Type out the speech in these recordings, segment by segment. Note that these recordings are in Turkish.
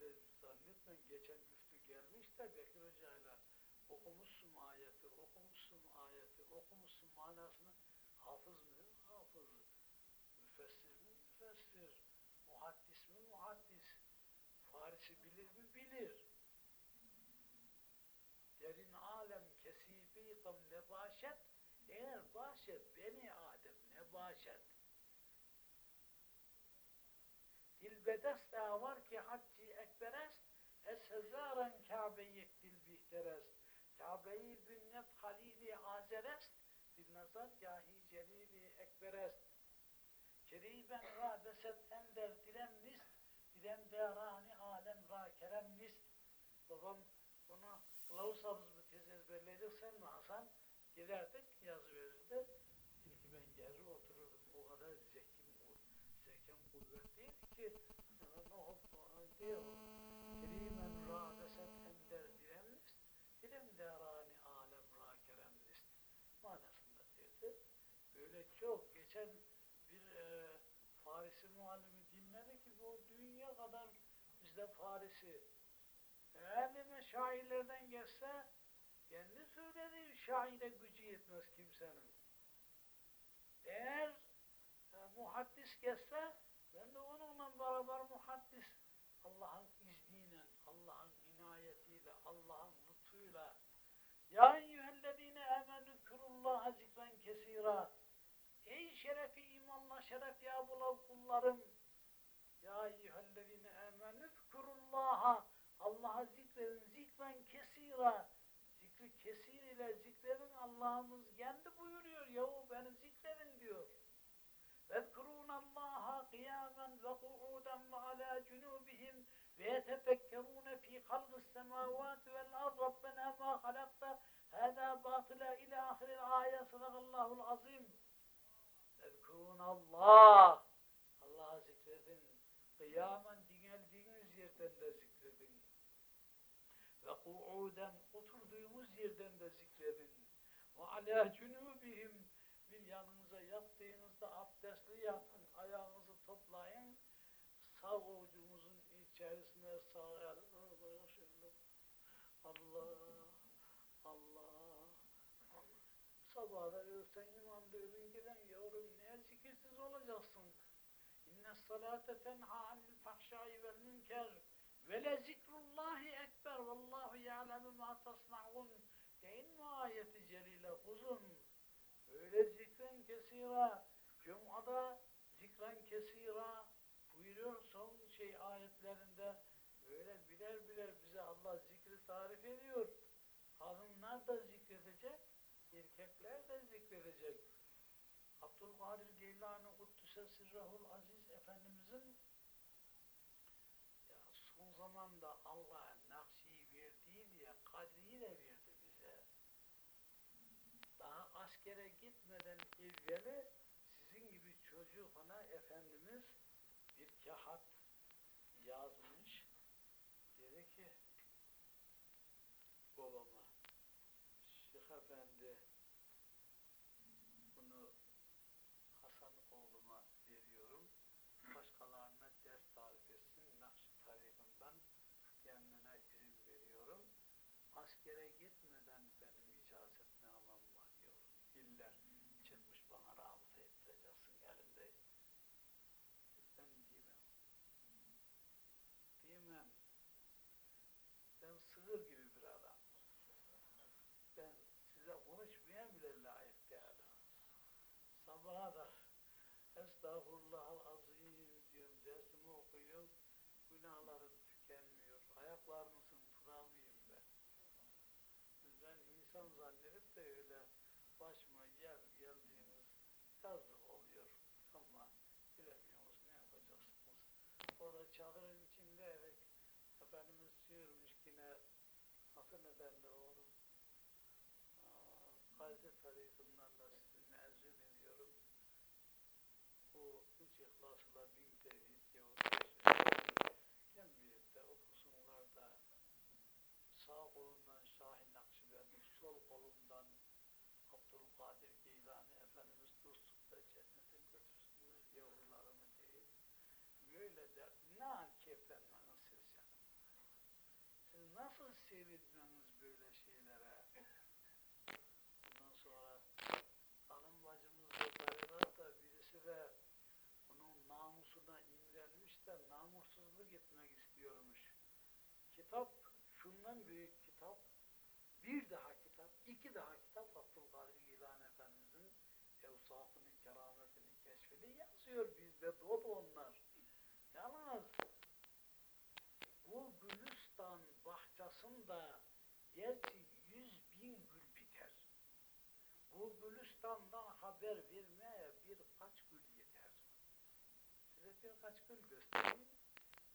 öyle zannetmeyin. Geçen müftü gelmiş de Bekir Hoca'yla okumuşsun ayeti, okumuşsun ayeti, okumuşsun manasını hafız mı? Hafız. Müfessir mi? Müfessir. Muhaddis mi? Muhaddis. Farisi bilir mi? Bilir. Derin alem kesibi kam nebaşet eğer bahşet beni Adem ne bahşet Dilbedest var ki hacci ekberest es hezaran Kabe'yi dil bihterest Kabe'yi bünnet halili azerest dil nazar gahi celili ekberest Keriben ra beset ender direm nist direm derani alem ra kerem nist babam buna kılavuz hafız bir tez ezberleyeceksen mi Hasan? Giderdik yazı verirdi. Tilki ben gelir otururdum. O kadar zekim, zekam kuvvetliydi ki ne oldu. Kerimen râbeset ender diremlist, direm derani alem ra keremlist manasında derdi. Böyle çok geçen bir e, Farisi muallimi dinledi ki bu dünya kadar bizde Farisi. Eğer şairlerden geçse kendi söylediği şaire gücü yetmez kimsenin. Eğer e, muhaddis geçse ben de onunla beraber muhaddis Allah'ın izniyle, Allah'ın inayetiyle, Allah'ın lütfuyla. Ya eyyühellezine emenü kurullaha zikren kesira. Ey şerefi imanla şeref ya bulav kullarım. Ya eyyühellezine emenü kurullaha Allah'a zikredin zikren kesira zikri kesir ile zikredin Allah'ımız kendi buyuruyor yahu beni zikredin diyor. وَذْكُرُونَ اللّٰهَ قِيَامًا وَقُعُودًا وَعَلَى جُنُوبِهِمْ وَيَتَفَكَّرُونَ ف۪ي خَلْقِ السَّمَاوَاتِ وَالْأَرْضِ رَبَّنَا مَا خَلَقْتَ هَذَا بَاطِلًا اِلَى آخِرِ الْآيَةِ صَدَقَ اللّٰهُ الْعَظِيمُ وَذْكُرُونَ اللّٰهِ Allah'a zikredin. Kıyamen yerden de zikredin. Ve ku'uden oturduğumuz yerden de zikredin. Ve alâ cunûbihim bir yanınıza yattığınızda abdestli yatın, ayağınızı toplayın, sağ avucumuzun içerisine sağ elini Allah, Allah, Allah. Sabahda ölsen imamda ölün giden yavrum ne zikirsiz olacaksın. İnne salate tenha anil fahşai vel münker ve le zikrullahi ekber vallahu ya'lemu ma tasna'un. Deyin mi ayeti celile kuzum? Öyle zikren kesira Cuma'da zikren kesira. Buyuruyor son şey ayetlerinde böyle birer birer bize Allah zikri tarif ediyor. Kadınlar da zikredecek erkekler de zikredecek. Abdülkadir Geylani Kuddüse Sirrahul Aziz Efendimizin ya son zamanda Allah Nakşi'yi verdiği diye Kadri'yi de verdi bize. Daha askere gitmeden evveli sizin gibi çocuğuna Efendimiz bir kahat yazmış. Dedi ki babama Şeyh Efendi bunu Hasan oğluma veriyorum. Başkalarına ders tarif etsin. Nakşi tarihinden kendine izin veriyorum. Askere gitmeden benim icazetnamem var diyorum. İller çıkmış bana rabıta Amen. Hasan Efendi oğlum, Kadri tarihinden da sizi mezun ediyorum bu üç ihlasla bin tevhid yahut cemiyette okusunlar da sağ kolundan Şahin Nakşibendi, sol kolundan Abdülkadir Geylani Efendimiz dostlukta cennete götürsünler yavrularımı değil. Böyle der, ne keyiflenmeniz siz canım. nasıl sevinmemiz böyle şeylere? Ondan sonra hanım bacımız da tarikatta birisi de onun namusuna imrenmiş de namussuzluk etmek istiyormuş. Kitap, şundan büyük kitap, bir daha kitap, iki daha kitap Abdülkadir Gilani Efendimizin evsafını, kerametini keşfini yazıyor bizde dolu onlar. Yalnız bu Gülistan bahçesinde gerçi yüz bin gül biter. Bu Gülistan'dan haber vermeye birkaç gül yeter. Size birkaç gül göstereyim.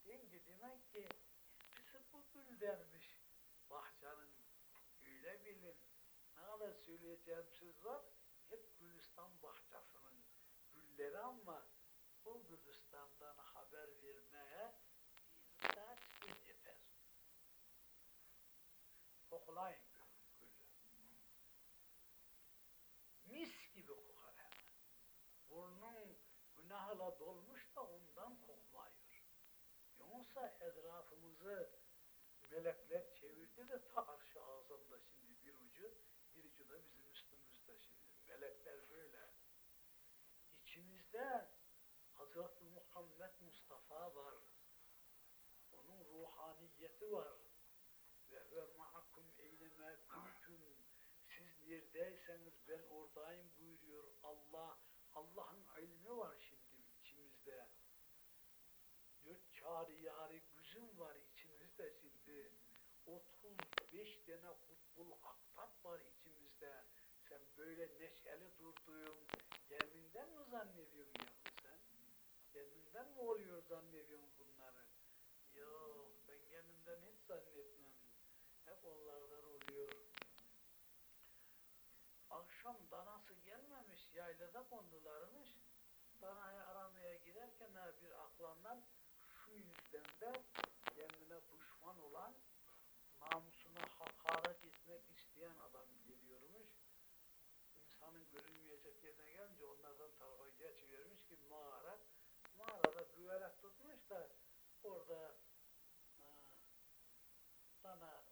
Deyin ki demek ki gül dermiş bahçenin. Öyle bilin. Ne kadar söyleyeceğim söz var. Hep Gülistan bahçesinin gülleri ama bu Gülistan'dan haber vermeye birkaç gül yeter. Koklayın gül, gülü. Mis gibi kokar hemen. Burnun günahla dolmuş da ondan kokmuyor. Yoksa etrafımızı melekler çevirdi de ta arşı ağzında şimdi bir ucu, bir ucu da bizim üstümüzde şimdi. Melekler böyle. İçimizde Hazreti Muhammed Mustafa var. Onun ruhaniyeti var. Ve ve ma'akum eyneme kuntum. Siz neredeyseniz ben oradayım buyuruyor Allah. Allah'ın ilmi var şimdi içimizde. Dört çağrı yarı güzüm var içimizde şimdi. 35 tane kutbul aktap var içimizde. Sen böyle neşeli durduğun kendinden mi zannediyorsun ya sen? Kendinden mi oluyor zannediyorsun bunları? Yok ben kendimden hiç zannetmem. Hep onlardan oluyor. Akşam danası gelmemiş, yaylada kondularmış. Danayı aramaya giderken bir aklandan şu yüzden de kendine düşman olan, namusuna hakaret etmek isteyen adam geliyormuş. İnsanın yerine gelince onlardan tarafa geçivermiş ki mağara. Mağarada güverek tutmuş da orada ha, dana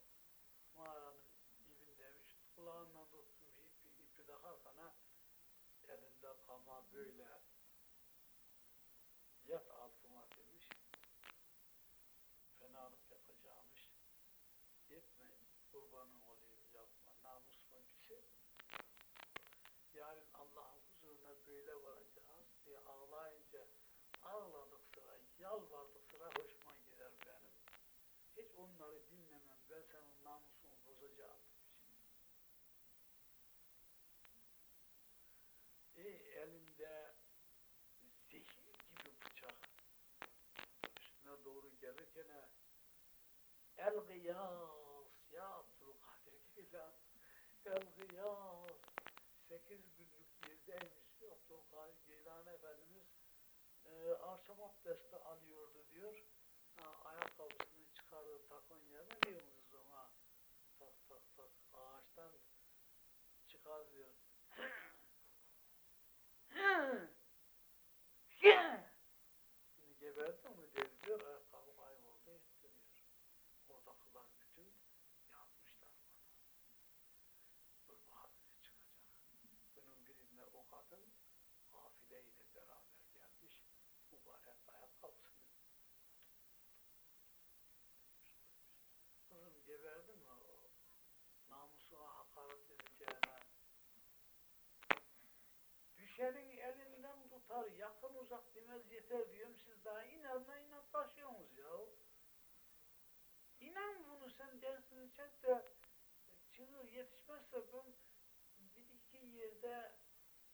mağaranın dibindeymiş. Kulağından tutmuş ipi, ipi takarken ha, elinde kama böyle yat altıma demiş. Fenalık yapacağımış. Etme kurbanın olayım yapma. Namus mu bir şey Allah'ın huzuruna böyle varacağız diye ağlayınca ağladık sıra, yalvardık sıra hoşuma gider benim. Hiç onları dinlemem. Ben senin namusunu bozacağım demiş. E elinde zehir gibi bıçak üstüne doğru gelirken el gıyas ya Abdülkadir Geylan el gıyas sekiz günlük yerdeymiş Abdülkadir Geylan Efendimiz e, akşam abdesti alıyordu diyor ha, ayakkabısını çıkardı takonya mı diyor musunuz ona tak tak tak ağaçtan diyor Şimdi geberdi der diyor, ayakkabı kayboldu etti diyor. Oradakiler bütün yapmışlar bana. Bakalım ne çıkacak. Bunun birinde o kadın kafileyle beraber gelmiş. Mübarek ayakkabısını Kızım geberdi mi o namusuna hakaret edeceğine Düşenin elinden tutar, yakın uzak demez yeter diyorum. Siz daha inatla inatlaşıyorsunuz ya. İnan bunu sen dersini çek de çığır yetişmezse ben bir iki yerde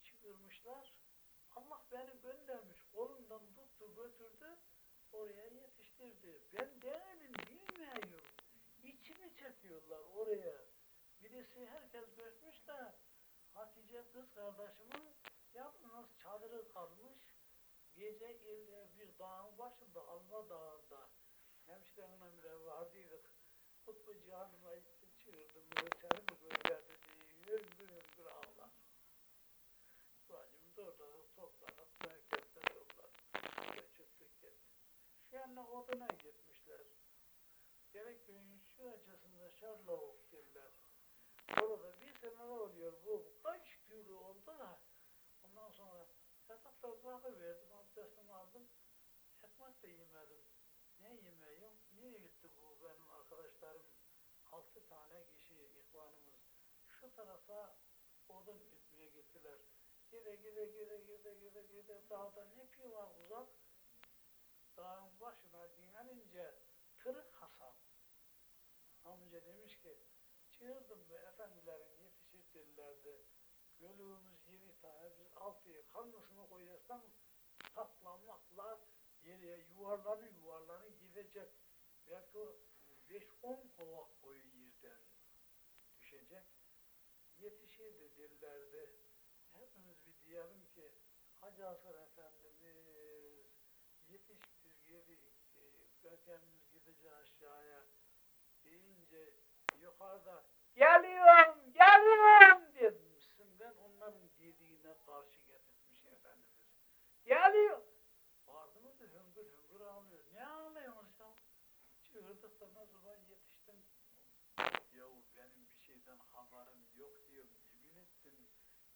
çığırmışlar. Allah beni göndermiş. Kolumdan tuttu götürdü. Oraya yetiştirdi. Ben değerim bilmiyorum. İçimi çekiyorlar oraya. Birisi herkes görmüş de Hatice kız kardeşimin Yalnız çadırı kalmış, gece evde bir dağın başında, Alma Dağı'nda hemşirenle bile vardıydık. Kutbu Cihan'ıma gittim, çığırdım, ölçerimi gönderdi diye hüngür hüngür ağlar. Bacım zorladı, topladık, merkezde topladık, göçüttük gittik. Şenle oduna gitmişler. Gerek günün şu açısında Şarlavuk derler. Orada bir sene oluyor bu, kaç türlü oldu da yatakta bırakıverdim abdestimi aldım. Ekmek de yemedim. Ne yemeğim niye gitti bu benim arkadaşlarım? Altı tane kişi ihvanımız. Şu tarafa odun gitmeye gittiler. Gide gide gide gide gide gide. Dağda ne yapıyorlar uzak? Dağın başına dinlenince Kırık Hasan. Amca demiş ki çığırdım be efendilerin yetişir derlerdi. Gölüğümüz altıya kanlısını koyarsam tatlanmakla yere yuvarlanı yuvarlanı gidecek. Belki beş on kovak boyu yerden düşecek. Yetişirdi derlerdi. Hepimiz bir diyelim ki Hacı Hasan Efendimiz yetiştir yedi Görkemimiz gidecek aşağıya deyince yukarıda geliyorum geliyor vardı mı da hüngür hüngür ağlıyor. Ne ağlıyorsun sen çığırdık da nasıl ben yetiştim. Yahu benim bir şeyden haberim yok diyorum. Yemin ettim.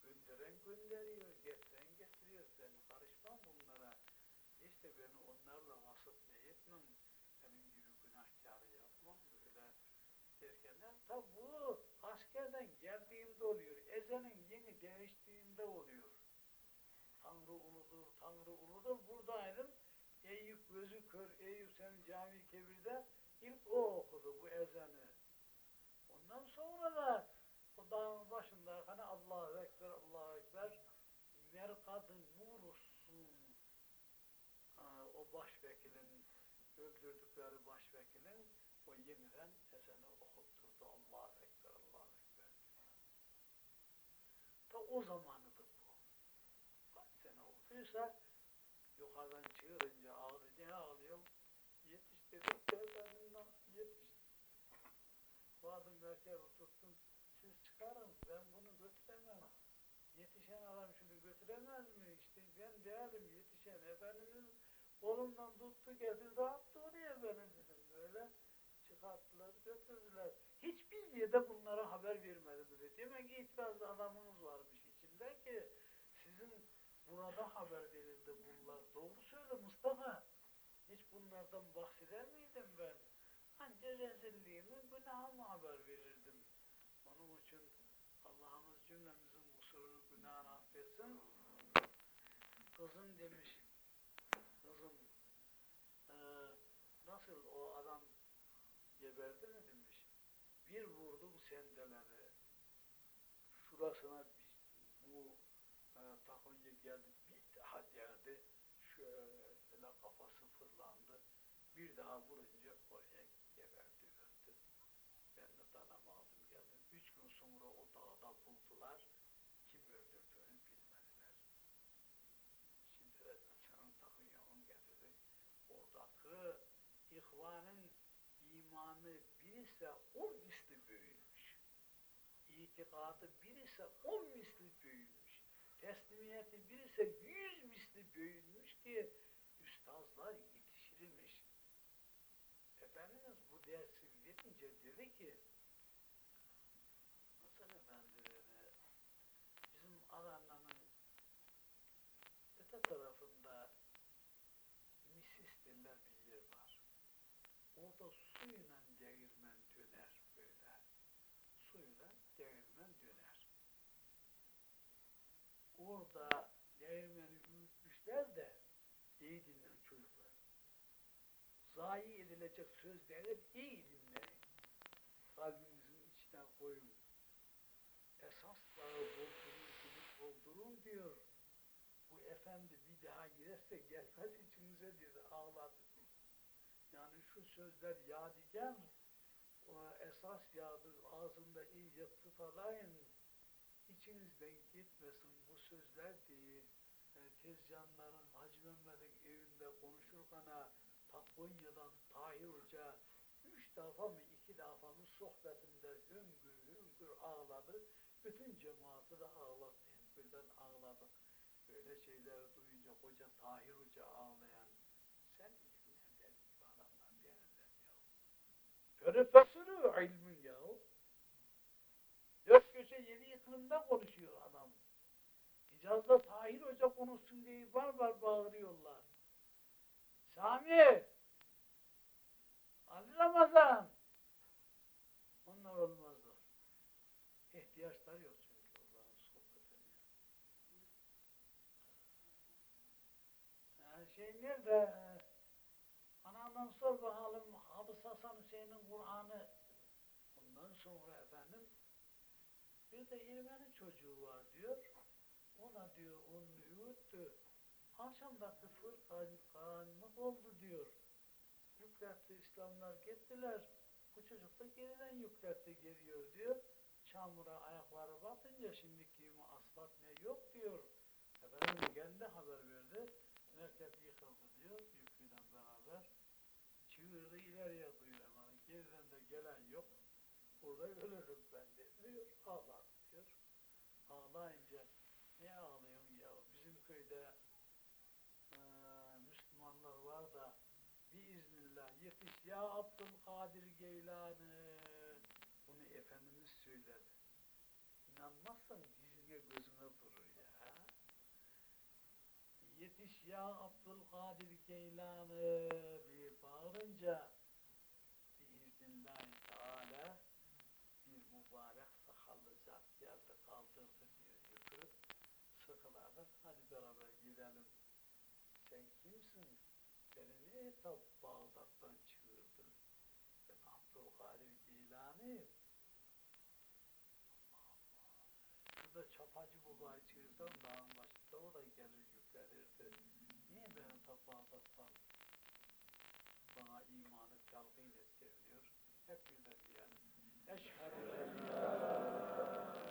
Gönderen gönderiyor getiren getiriyor. Ben karışmam bunlara. İşte beni onlarla vasıf ne etmem benim gibi günahkarı yapmam böyle derken tabi bu askerden geldiğinde oluyor. Ezenin yeni değiştiğinde oluyor. Tanrı Tanrı buradaydım Eyüp gözü kör Eyüp senin cami kebirde. İlk o okudu bu ezanı. Ondan sonra da o dağın başında hani Allahu Ekber Allahu Ekber merkadı nurussun o başvekilin öldürdükleri başvekilin o yeniden ezanı okutturdu Allahu Ekber Allahu Ekber. Ta o zamanıdır bu. Kaç sene olduysa yukarıdan çığırınca ağladı ne ağlıyorum yetiş dedim devlerinden yetiş vardım merkebe tuttum çıkarın ben bunu götüremem. Yetişen adam şunu götüremez mi? İşte ben değilim yetişen efendimiz kolumdan tuttu getirdi attı oraya beni dedim. Böyle çıkarttılar götürdüler. Hiçbir yerde bunlara haber vermedi dedi. Demek ki itirazlı adamınız varmış içinde ki sizin burada haber verildi bunlar. Doğru söyle Mustafa. Hiç bunlardan bahseder miydim ben? Anca rezilliğimi günahımı haber verirdim onun için Allah'ımız cümlemizin kusurunu günahını affetsin kızım demiş. Kızım e, nasıl o adam geberdi mi demiş. Bir vurdum sendeleri şurasına bu e, takonya geldi. Bir daha derdi şöyle kafası fırlandı. Bir daha vurunca oraya geberdi öldü ben de danamı aldım geldim üç gün sonra o dağda buldular kim öldürdüğünü bilmediler şimdi de senin takunyağını getirdik oradaki ihvanın imanı bir ise on misli büyümüş. İtikadı bir ise on misli büyümüş. Teslimiyeti bir ise yüz misli büyümüş ki üstazlar yetişirmiş Efendimiz bu dersi verince dedi ki Hasan Efendi dedi bizim Adana'nın öte tarafında misis derler bir yer var orada suyla değirmen döner böyle. Suyla değirmen döner. Orada değirmeni büyütmüşler de iyi dinlen çocuklar. Zayi edilecek sözleri iyi dinleyin. Kalbinizin içine koyun. Esas dağı doldurun gibi doldurun diyor. Bu efendi bir daha girerse gelmez içinize şu sözler yadigar o esas yağdır ağzında iyice tutalayın içinizden gitmesin bu sözler diye e, tezcanların Hacı Mehmet'in evinde konuşurken Takonya'dan Tahir Hoca üç defa mı iki defa mı sohbetinde hüngür hüngür ağladı. Bütün cemaati de ağlattı. Hep birden ağladık. Böyle şeyleri duyunca Hoca Tahir Hoca ağlayan sen nereden gibi adamlar değerler Profesörü ilmin ya. Dört köşe yedi iklimde konuşuyor adam. Hicaz'da Tahir Hoca konuşsun diye var var bağırıyorlar. Sami! Ali Ramazan! Onlar olmazlar. İhtiyaçları yok çünkü onların sohbetine. Ee, şey nerede? Anamdan sor bakalım Kur'an'ı. Ondan sonra efendim bir de Ermeni çocuğu var diyor. Ona diyor onu yürüttü. Akşamdaki fırkan karanlık oldu diyor. Yükletti İslamlar gittiler. Bu çocuk da geriden yükletti geliyor diyor. Çamura ayakları batınca şimdiki asfalt ne yok diyor. Efendim kendi haber verdi. Merkez yıkıldı diyor yüküyle beraber. Çığırdı ileriye gelen yok. Burada ölürüm ben de diyor. Ağlar diyor. Ağlayınca ne ağlıyorsun ya? Bizim köyde eee, Müslümanlar var da biiznillah yetiş ya Abdülkadir Geylani. Bunu Efendimiz söyledi. İnanmazsan yüzüne gözüne durur ya. Yetiş ya Abdülkadir Geylani diye bağırınca biiznillahü teala bir mübarek sakallı zat geldi kaldırdı diyor yükü. Hadi beraber gidelim. Sen kimsin? Beni niye ta Bağdat'tan çığırdın? Ben Abdülkadir Geylaniyim. Şurada çapacı babayı çığırsam dağın başında o da gelir yüklenirdi. Niye beni ta Bağdat'tan bana imanı telkin ettir diyor. Hep birden diyelim. Eşhedü en la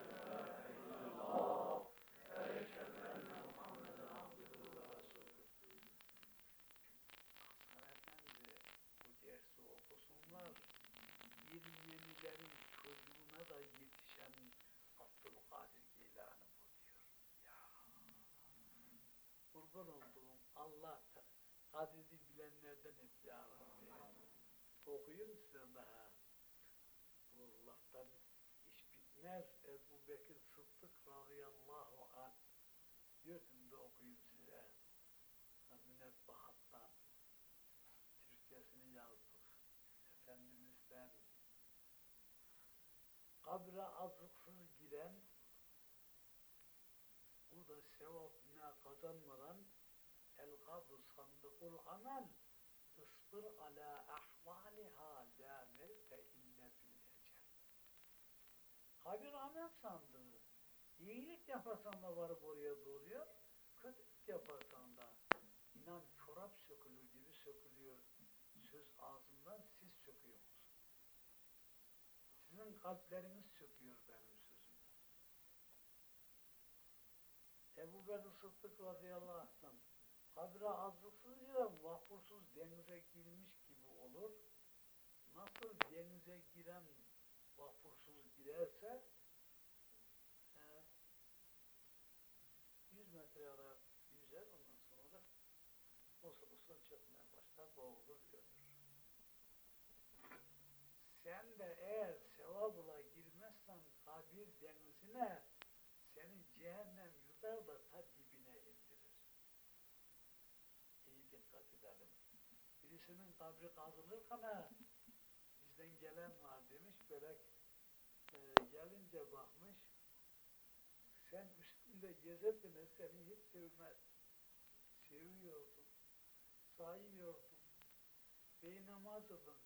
ilahe illallah ve eşhedü enne Muhammeden abduhu ve resulüh. Hasan Efendi bu dersi okusunlar. Yirmiyenilerin çocuğuna da yetişen Abdülkadir Geylani bu diyor. Ya kurban olduğum Allah kadrini bilenlerden et ya Rabbi. Okuyun size daha. Bu laftan iş bitmez. Ebu Bekir Sıddık radıyallahu anh. Gördüm de okuyayım size. Ha, Münebbahattan. Türkçesini yazdık. Efendimiz'den kabre azıksız giren o da sevap ne kazanmadan el kabru sandıkul amel ısbır ala ahvaliha la mevte ille bil ecel. Kabir amel sandığı. İyilik yaparsan da varıp oraya doluyor. Kötülük yaparsan da inan çorap sökülür gibi sökülüyor. Söz ağzımdan siz söküyorsunuz. Sizin kalpleriniz Ebu Bekir Sıddık radıyallahu anh'tan kabre azlıksız giren vakursuz denize girmiş gibi olur. Nasıl denize giren vakursuz girerse e, 100 metre kadar yüzer ondan sonra osurursun çökmeye başlar boğulur ölür. Sen de eğer sevabla girmezsen kabir denizine seni cehennem yutar da ta dibine indirir. İyi dikkat edelim. Birisinin kabri kazılırken ha, bizden gelen var demiş böyle e, gelince bakmış sen üstünde gezerken seni hiç sevmez. Seviyordum. Sayıyordum. Bey namazıdın.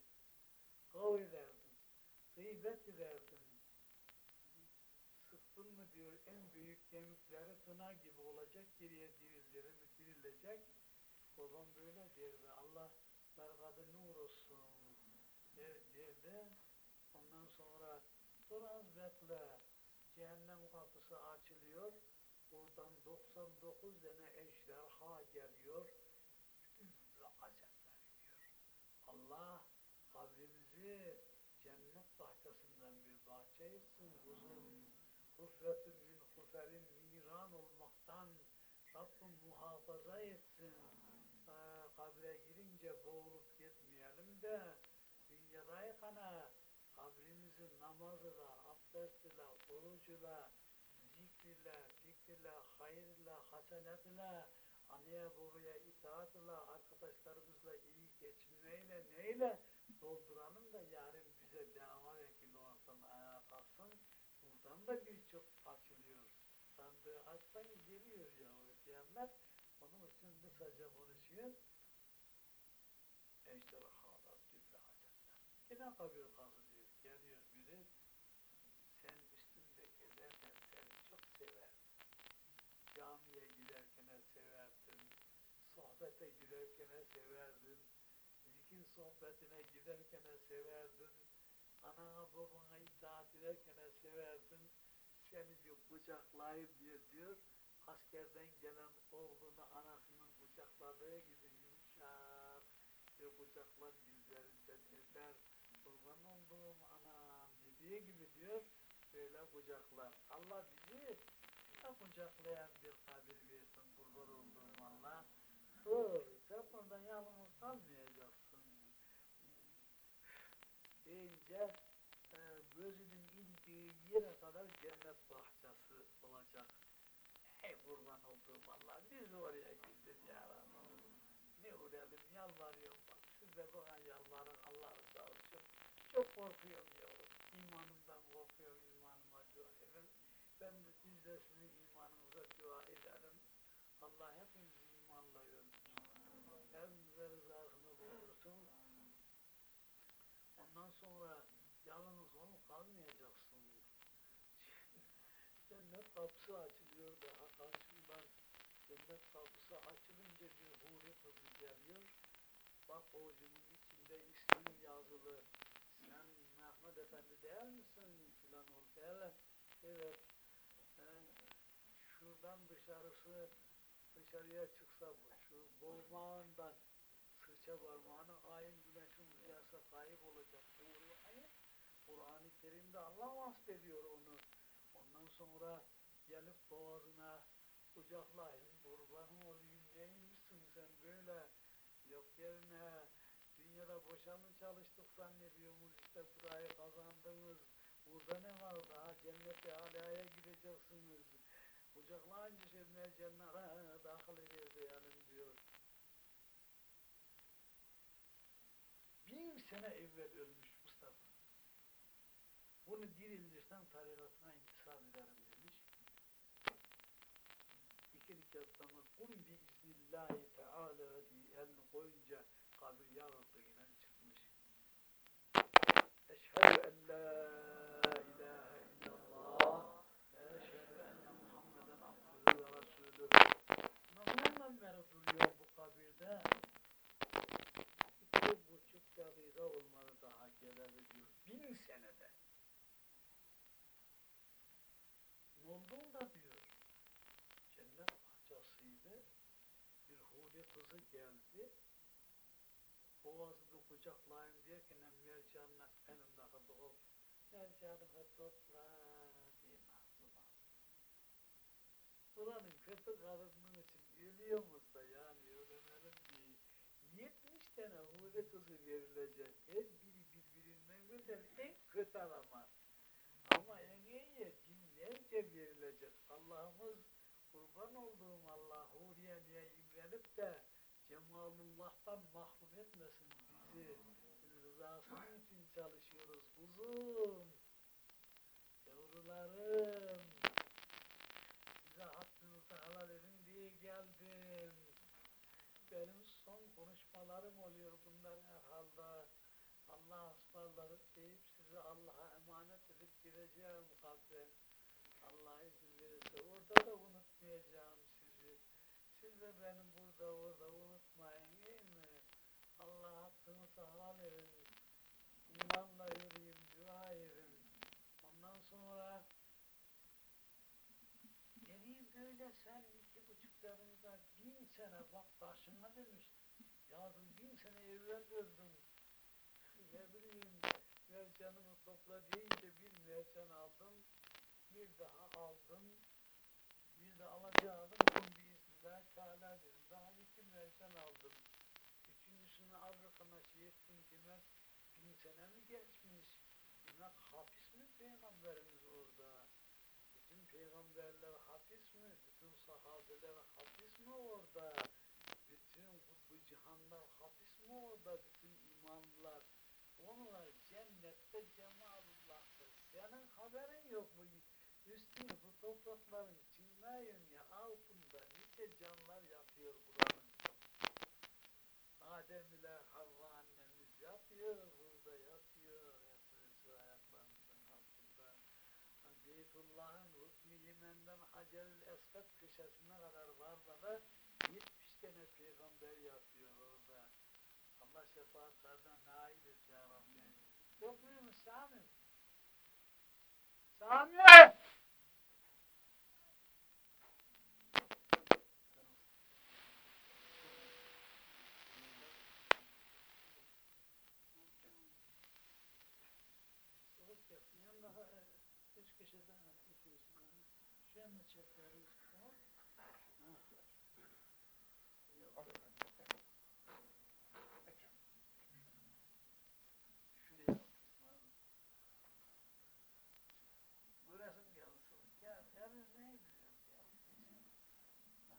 Kav ederdin. Gıybet ederdin. Sıktın mı diyor en büyük kemikleri kına gibi olacak geriye dirildir mi dirilecek. Babam böyle derdi. Allah berkadı nur olsun der, derdi. Ondan sonra dur az bekle. Cehennem kapısı açılıyor. Oradan 99 tane ejderha geliyor. Ümmü azap veriyor. Allah kabrimizi cennet bahçesinden bir bahçe etsin uzun. Hufretün min huferin miran olmaktan Rabbim muhafaza etsin. Ee, kabre girince boğulup gitmeyelim de dünyadayken kabrimizi namazla, abdestiyle, orucuyla, fikirle, hasenetle, anneye babaya itaatla, arkadaşlarımızla iyi geçinmeyle, neyle dolduralım da yarın bize dava vekili olsun, ayağa kalksın. Buradan da birçok açılıyor. Sandığı açsan geliyor yavru diyenler. Onun için kısaca konuşuyor. Ejderhalar, türlü hacetler. Yine kabir kazılıyor. Geliyor biri. Sen üstünde gezerken seni çok severdim. Camiye giderken severdin. Sohbete girerken severdin. Zikir sohbetine giderken severdin. Anana babana itaat ederken severdin. Seni diyor kucaklayayım diyor diyor. Askerden gelen oğlunu anasının kucakladığı gibi yumuşak bir kucaklar yüzlerinde derler. Kurban olduğum anam dediği gibi diyor. Böyle kucaklar. Allah bizi kucaklayan bir kabir versin kurban olduğum Allah. Sen burada yalnız kalmayacaksın. Deyince e, gözünün indiği yere kadar cennet bahçesi olacak. Ey kurban olduğum Allah, biz oraya gidin ya Rabbi. Ne uğrayalım, yalvarıyorum bak. Siz de bana yalvarın, Allah razı olsun. Çok korkuyorum yavrum. İmanımdan korkuyorum, imanıma dua edin. Ben de sizin imanınıza dua ederim. Allah hepimizi imanla yönetir. Hepimize rızasını bulursun. Ondan sonra yalnız olup kalmayacaksın. Cennet kapısı açılıyor daha karşımdan. Cennet kapısı açılınca bir huri kızı geliyor. Bak ovucumun içinde ismin yazılı. Sen Mehmet Efendi değil misin? Filan ol. Evet. Evet. He, şuradan dışarısı dışarıya çıksa bu şu boğmağından sırça parmağını ayın güneşin rüyası kayıp olacak. Kur'an-ı Kerim'de Allah vasfediyor onu. Sonra gelip boğazına kucaklayın. Kurbanım olayım neymişsin sen böyle. Yok yerine dünyada boşa mı çalıştık zannediyorsunuz işte burayı kazandınız. Burada ne var daha cennete alaya gideceksiniz. Kucaklayınca şimdi cennete dahil edeceğim diyor. Bin sene evvel ölmüş Mustafa. Bunu dirildirsen tarikatına intisap ederim demiş. İki rekattan kul bi iznillahi teala diye elini koyunca kabir yarıldığıyla çıkmış. Eşhedü en la ilahe illallah ve eşhedü enne bu kabirde? İki buçuk dakika daha geleli diyor. Bin senede. Ne oldu da diyor. Cennet bahçesiydi. Bir kızı geldi. Boğazını kucaklayayım derken mercanla elimdeki doğup mercanımı topla diye nazlıma. Buranın kötü karının için ölüyormuş da yani öğrenelim ki 70 tane huri kızı verilecek. Her biri birbirinden güzel en kötü ama. Ama en iyi binlerce verilecek. Allah'ımız kurban olduğum Allah huriye niye imrenip de cemalullah'tan mahrum etmesin bizi. Biz rızasının için çalışıyoruz kuzum. Yavrularım. Size hakkınızı helal edin diye geldim. Benim son konuşmalarım oluyor bunlar herhalde. Allah ısmarladık deyip sizi Allah'a emanet edip gideceğim kabre. Allah izin verirse orada da unutmayacağım sizi. Siz de benim burada orada unutmayın iyi mi? Allah hakkınızı helal edin. İmanla yürüyün, dua edin. Ondan sonra Beni böyle sen iki buçuk dakika bin sene bak taşına demiş. Yazım öldüm. Ne bileyim mercanımı topla deyince bir mercan aldım. Bir daha aldım. Bir de alacağım. Bugün biiznillah teala dedim. Daha iki mercan aldım. Üçüncüsünü Avrupa'na şey ettim demek bin sene mi geçmiş? Demek hapis mi peygamberimiz orada? Bütün peygamberler hapis sahabeler hadis mi orada? Orada? Bütün imamlar. Onlar cennette cemalullah'ta. Senin haberin yok mu? Üstüne bu toprakların cinayın ya altında nice canlar yatıyor buranın. Adem ile Havva annemiz yatıyor burada yatıyor yatıyor şu ayaklarımızın altında. Beytullah'ın Rukni Yemen'den Hacerül Esved köşesine kadar varmadan 70 tane peygamber yatıyor şefaatlerden nail et ya Rabbi. Yok muymuş Sami? Sami! Yanında ha, e, üç köşeden ha, iki üstünden. Şu yanına çekeriz. Tamam. Ha. Şuraya otursun. Burası mı gelsin? Gel. Ya biz neyi biliyoruz? Gel.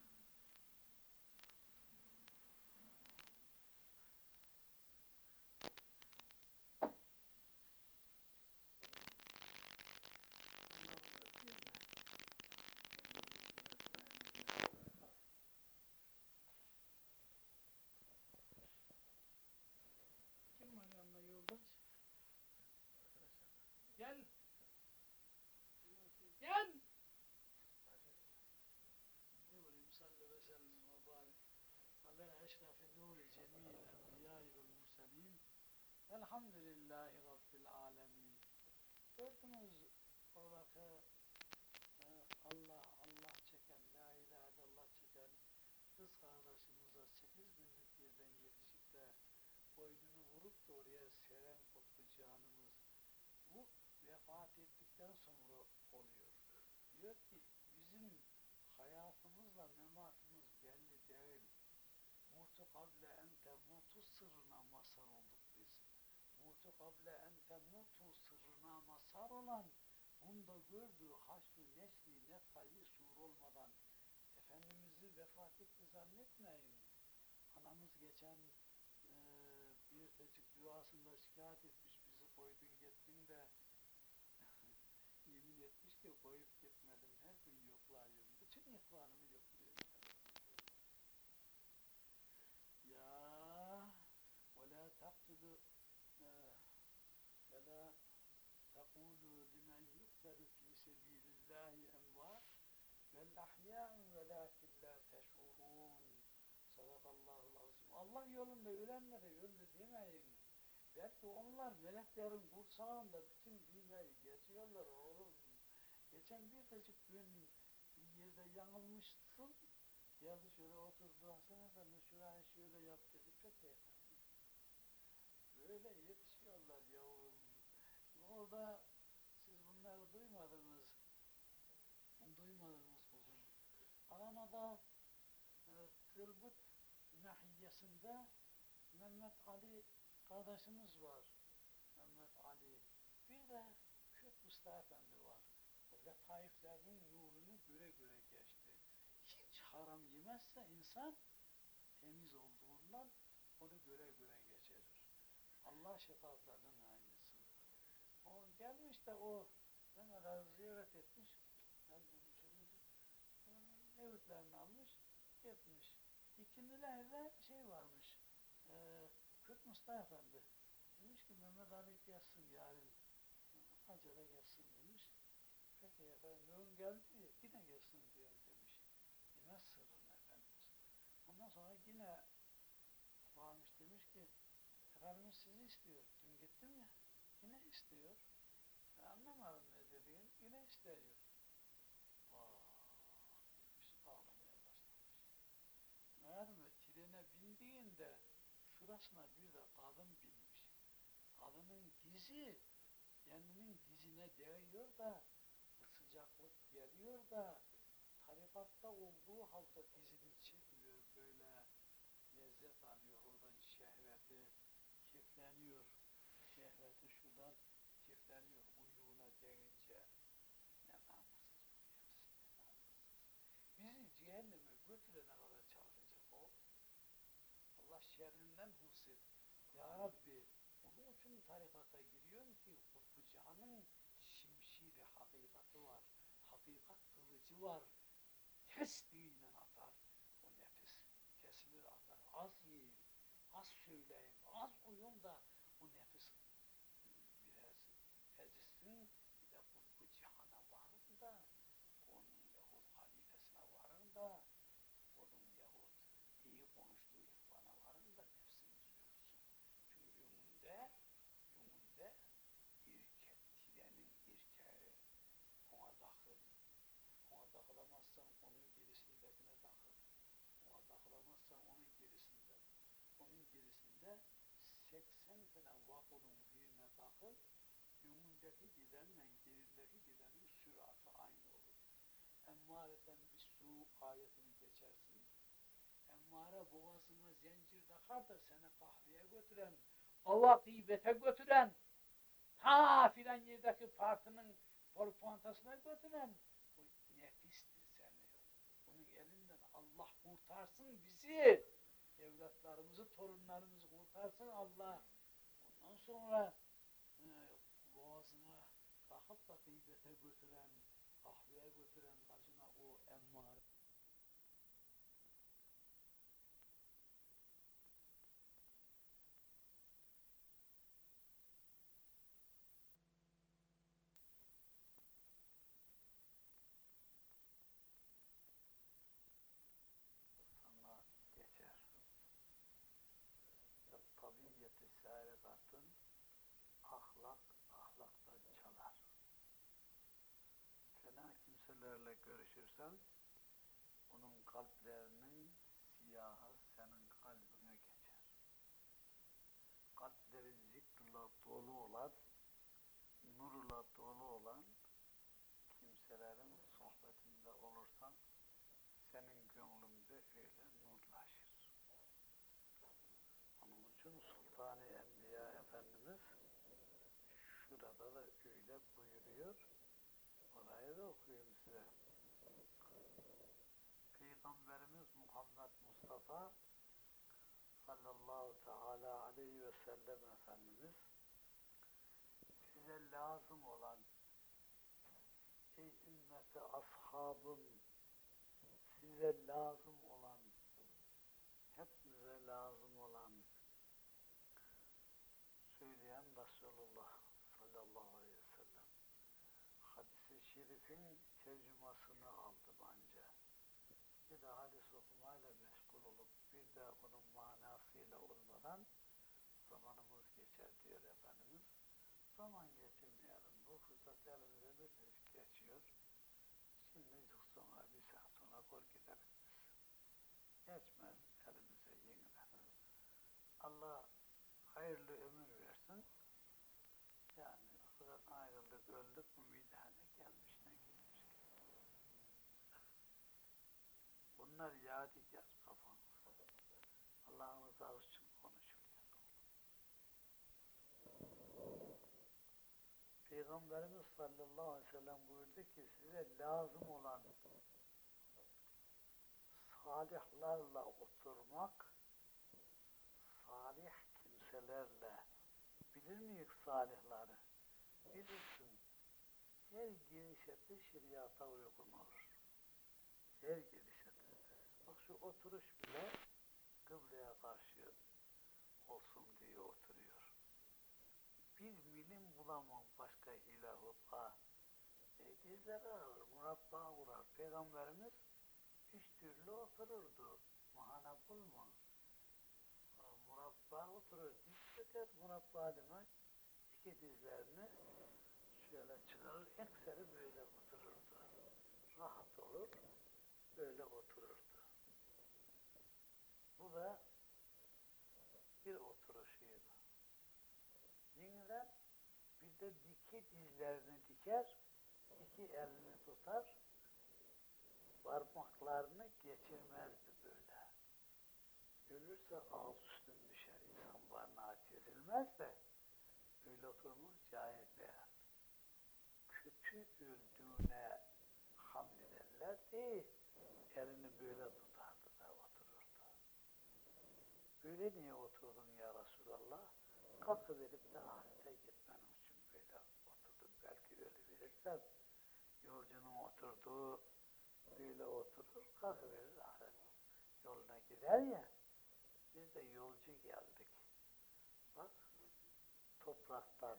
Ha. Kim var yanında yoldaş? Gel. Gel. Ne bileyim salli ve sellim ve barik. Ala eşrefi nuri cemil enbiyai vel murselin. Elhamdülillahi Rabbil alemin. Gördünüz oradaki e, Allah Allah çeken, la ilahe illallah çeken kız kardeşimize 8 günlük yerden yetişip de boynunu vurup da oraya seren kutbu canımız bu vefat ettikten sonra oluyor. Diyor ki bizim hayatımızla mematımız belli değil. Mutu kable ente mutu sırrına mazhar olduk biz. Mutu kable ente mutu sırrına mazhar olan bunda gördüğü haşru neşri nefayı sur olmadan Efendimiz'i vefat etti zannetmeyin. Anamız geçen eee, bir tecik duasında şikayet etmiş bizi koydun gittin de yemin etmiş ki koyup gitmedim her gün yoklayıyorum. Bütün ihvanımı yokluyorum. Ya ve la taktulu ve la tekulu limen yuktalu fi sebilillahi emvat bel ahya'un velakin la teş'urun Sadakallahul azim. Allah yolunda ölenlere öldü demeyin. Belki onlar meleklerin kursağında bütün dünyayı geziyorlar oğlum. Geçen bir tecik gün bir yerde yanılmışsın. Geldi şöyle oturdu Hasan Efendi şurayı şöyle yap dedi. Peki efendim. Böyle yavrum. Orada siz bunları duymadınız. Duymadınız kuzum. Adana'da e, Kılbıt nahiyesinde Mehmet Ali kardeşimiz var. Mehmet Ali. Bir de Kürt Mustafa Efendi var. O letaiflerinin nurunu göre göre geçti. Hiç haram yemezse insan temiz olduğundan onu göre göre geçirir. Allah şefaatlerine gelmiş de o Mehmet Ali ziyaret etmiş. Olacak. Öğütlerini almış. Gitmiş. İkindilerde şey varmış. E, Kürt Mustafa Efendi. Demiş ki Mehmet Ali gelsin yarın. Acele gelsin demiş. Peki efendim yoğun geldi yine gelsin diyorum demiş. Yine sırrın Efendimiz. Ondan sonra yine varmış demiş ki Efendimiz sizi istiyor. Dün gittim ya. Yine istiyor. Ben anlamadım ne dediğini. Yine istiyor. Vah ağlamaya başlamış. Meğer trene bindiğinde şurasına bir de kadın binmiş. Kadının dizi kendinin dizine değiyor da sıcaklık geliyor da tarikatta olduğu halde dizini çekmiyor böyle lezzet alıyor oradan şehveti kifleniyor şehveti şuradan kifleniyor bizi cehenneme götürene kadar çalışacak o. Allah şerrinden hıfzet. Ya Rabbi onun için tarikata giriyorum ki Kutbu Cihan'ın şimşiri hakikati var. Hakikat kılıcı var. Tesbihiyle atar o nefis. Kesilir atar. Az yiyin, az söyleyin, Ona takılamazsan onun gerisindekine takıl. Ona takılamazsan onun gerisinde. Onun gerisinde 80 tane vapurun birine takıl. Önündeki gidenle gerindeki gidenin süratı aynı olur. Emmareten bir su ayetini geçersin. Emmare boğazına zincir takar da seni kahveye götüren, ava gıybete götüren, ta filan yerdeki partinin porfantasına götüren o nefistir seni. Onun elinden Allah kurtarsın bizi. Evlatlarımızı, torunlarımızı kurtarsın Allah. Ondan sonra e, boğazına takıp da gıybete götüren, kahveye götüren bacına o emmare. sana geçer. Tabiyyeti sarikatın ahlak ahlaktan çalar. Fena kimselerle görüşürsen onun kalplerinin siyahı senin kalbine geçer. Kalpleri zikrla dolu olan, nurla dolu olan kimselerin sohbetinde olursan senin gönlünde öyle nurlaşır. Onun için Sultan-ı Enbiya Efendimiz şurada da öyle buyuruyor. Orayı da okuyayım size. Peygamberimiz Muhammed Mustafa sallallahu teala aleyhi ve sellem Efendimiz size lazım olan ey ümmeti ashabım size lazım olan, hepimize lazım olan söyleyen Resulullah sallallahu aleyhi ve sellem. Hadis-i şerifin tercümasını. Bir de hadis okumayla meşgul olup bir de onun manasıyla olmadan zamanımız geçer diyor Efendimiz. Zaman geçirmeyelim. Bu fırsat elimize bir geçiyor. Şimdicik sonra bir saat sonra kor gideriz biz. Geçmez elimize yeniden. Allah hayırlı ömür versin. Yani buradan ayrıldık, öldük mü bir daha ne gelmiş ne gitmiş. Bunlar yadigar kafamızda. Allah'ın rızası için konuşuluyor. Peygamberimiz sallallahu aleyhi ve sellem buyurdu ki size lazım olan salihlerle oturmak, salih kimselerle bilir miyiz salihleri? Bilirsin. Her girişete şeriata uygun olur. Her girişete. Şu oturuş bile kıbleye karşı olsun diye oturuyor. Bir milim bulamam başka hile hutba. E, dizleri ağır, murabba vurar. Peygamberimiz üç türlü otururdu. Mahana bulma. Murabba oturur. Diz çöker. Murabba demek iki dizlerini şöyle çıkarır. Ekseri böyle otururdu. Rahat olur. Böyle otururdu. Da bir oturuşuydu. Yeniden bir de diki dizlerini diker, iki elini tutar, parmaklarını geçirmezdi böyle. Ölürse ağız üstün düşer, insan barnağı kesilmez de öyle oturmak caiz değil. Kötü öldüğüne hamd ederler değil, elini böyle tutardı Böyle niye oturdun ya Resulallah? Kalkıverip de ahirete gitmenin için böyle oturdum. Belki öyle verirsem yolcunun oturduğu böyle oturur, kalkıverir ahiret yoluna gider ya. Biz de yolcu geldik. Bak topraktan,